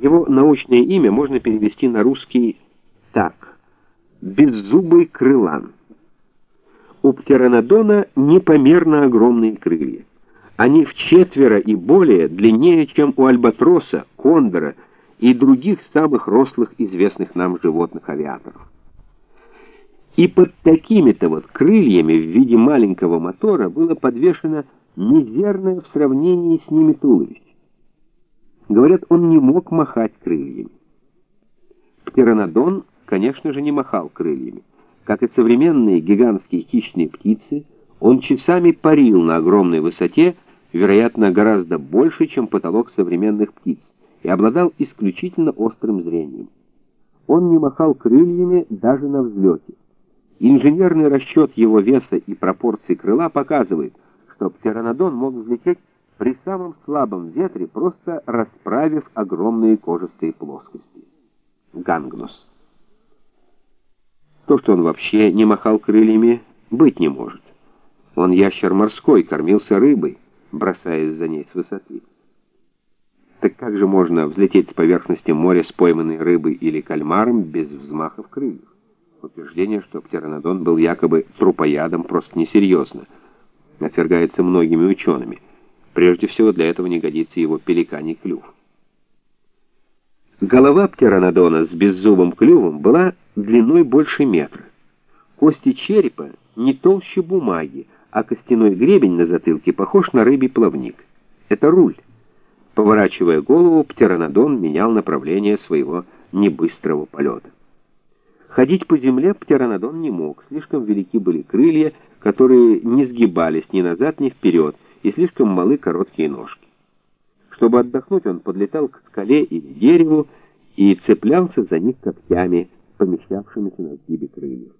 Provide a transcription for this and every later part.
Его научное имя можно перевести на русский так: беззубый крылан. У птеранодона непомерно огромные крылья. Они в четверо и более длиннее, чем у альбатроса, кондора и других самых рослых известных нам животных-авиаторов. И под такими-то вот крыльями в виде маленького мотора было подвешено мизерное в сравнении с ними туловище. Говорят, он не мог махать крыльями. Птеранодон, конечно же, не махал крыльями. Как и современные гигантские хищные птицы, он часами парил на огромной высоте, вероятно, гораздо больше, чем потолок современных птиц, и обладал исключительно острым зрением. Он не махал крыльями даже на взлете. Инженерный расчет его веса и пропорций крыла показывает, что птеранодон мог взлететь самом слабом ветре, просто расправив огромные кожистые плоскости. Гангнус. То, что он вообще не махал крыльями, быть не может. Он ящер морской, кормился рыбой, бросаясь за ней с высоты. Так как же можно взлететь с поверхности моря с пойманной рыбой или кальмаром без взмахов крыльев? Утверждение, что птеранодон был якобы трупоядом, просто несерьезно. Отвергается многими учеными. Прежде всего, для этого не годится его пеликаний клюв. Голова птеранодона с беззубым клювом была длиной больше метра. Кости черепа не толще бумаги, а костяной гребень на затылке похож на рыбий плавник. Это руль. Поворачивая голову, птеранодон менял направление своего небыстрого полета. Ходить по земле птеранодон не мог, слишком велики были крылья, которые не сгибались ни назад, ни вперед, и слишком малы короткие ножки. Чтобы отдохнуть, он подлетал к скале или дереву и цеплялся за них когтями, помещавшимися на сгибе крыльев.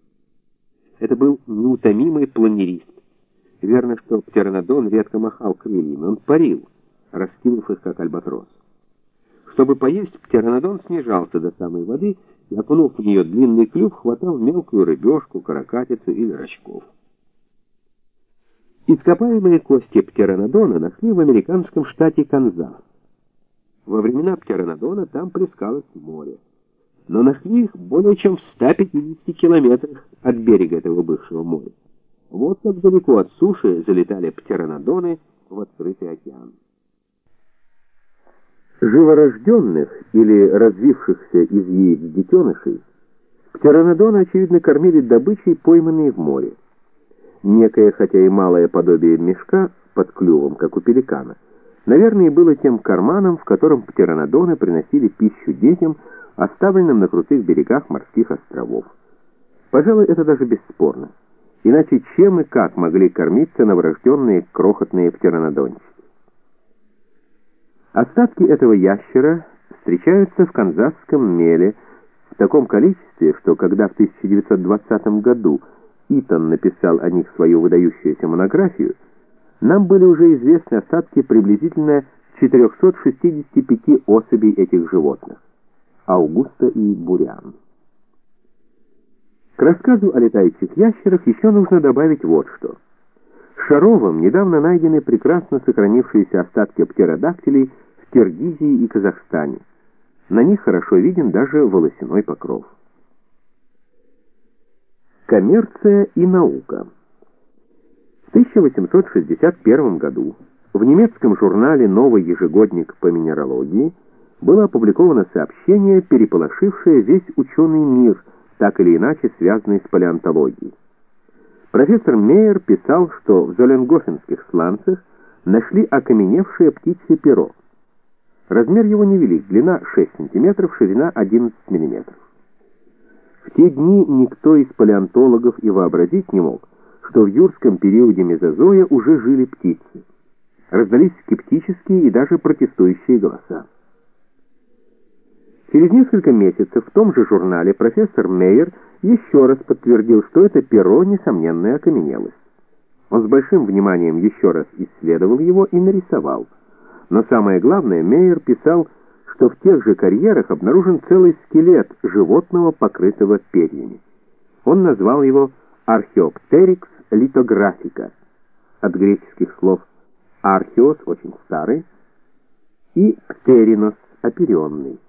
Это был неутомимый планерист. Верно, что птеранодон редко махал крыльями, он парил, раскинув их, как альбатрос. Чтобы поесть, птеранодон снижался до самой воды и, окунув в нее длинный клюв, хватал мелкую рыбешку, каракатицу или рачков. Ископаемые кости птеранодона нашли в американском штате Канзас. Во времена птеранодона там плескалось море. Но нашли их более чем в 150 километрах от берега этого бывшего моря. Вот как далеко от суши залетали птеранодоны в открытый океан. Живорожденных или развившихся из яиц детенышей птеранодоны, очевидно, кормили добычей, пойманной в море. Некое, хотя и малое подобие мешка под клювом, как у пеликана, наверное, было тем карманом, в котором птеранодоны приносили пищу детям, оставленным на крутых берегах морских островов. Пожалуй, это даже бесспорно. Иначе чем и как могли кормиться новорожденные крохотные птеранодончики? Остатки этого ящера встречаются в канзасском меле в таком количестве, что когда в 1920 году Итон написал о них свою выдающуюся монографию, нам были уже известны остатки приблизительно 465 особей этих животных. Аугуста и Буриан. К рассказу о летающих ящерах еще нужно добавить вот что. Шаровым недавно найдены прекрасно сохранившиеся остатки птеродактилей в Киргизии и Казахстане. На них хорошо виден даже волосяной покров. Коммерция и наука. В 1861 году в немецком журнале «Новый ежегодник по минералогии» было опубликовано сообщение, переполошившее весь ученый мир, так или иначе связанный с палеонтологией. Профессор Мейер писал, что в Золенгофенских сланцах нашли окаменевшее птичье перо. Размер его невелик, длина 6 см, ширина 11 мм. В те дни никто из палеонтологов и вообразить не мог, что в юрском периоде мезозоя уже жили птицы. Раздались скептические и даже протестующие голоса. Через несколько месяцев в том же журнале профессор Мейер еще раз подтвердил, что это перо несомненная окаменелость. Он с большим вниманием еще раз исследовал его и нарисовал. Но самое главное, Мейер писал, что в тех же карьерах обнаружен целый скелет животного, покрытого перьями. Он назвал его Archaeopteryx lithographica, от греческих слов «археос» — очень старый, и «птеринос» оперенный.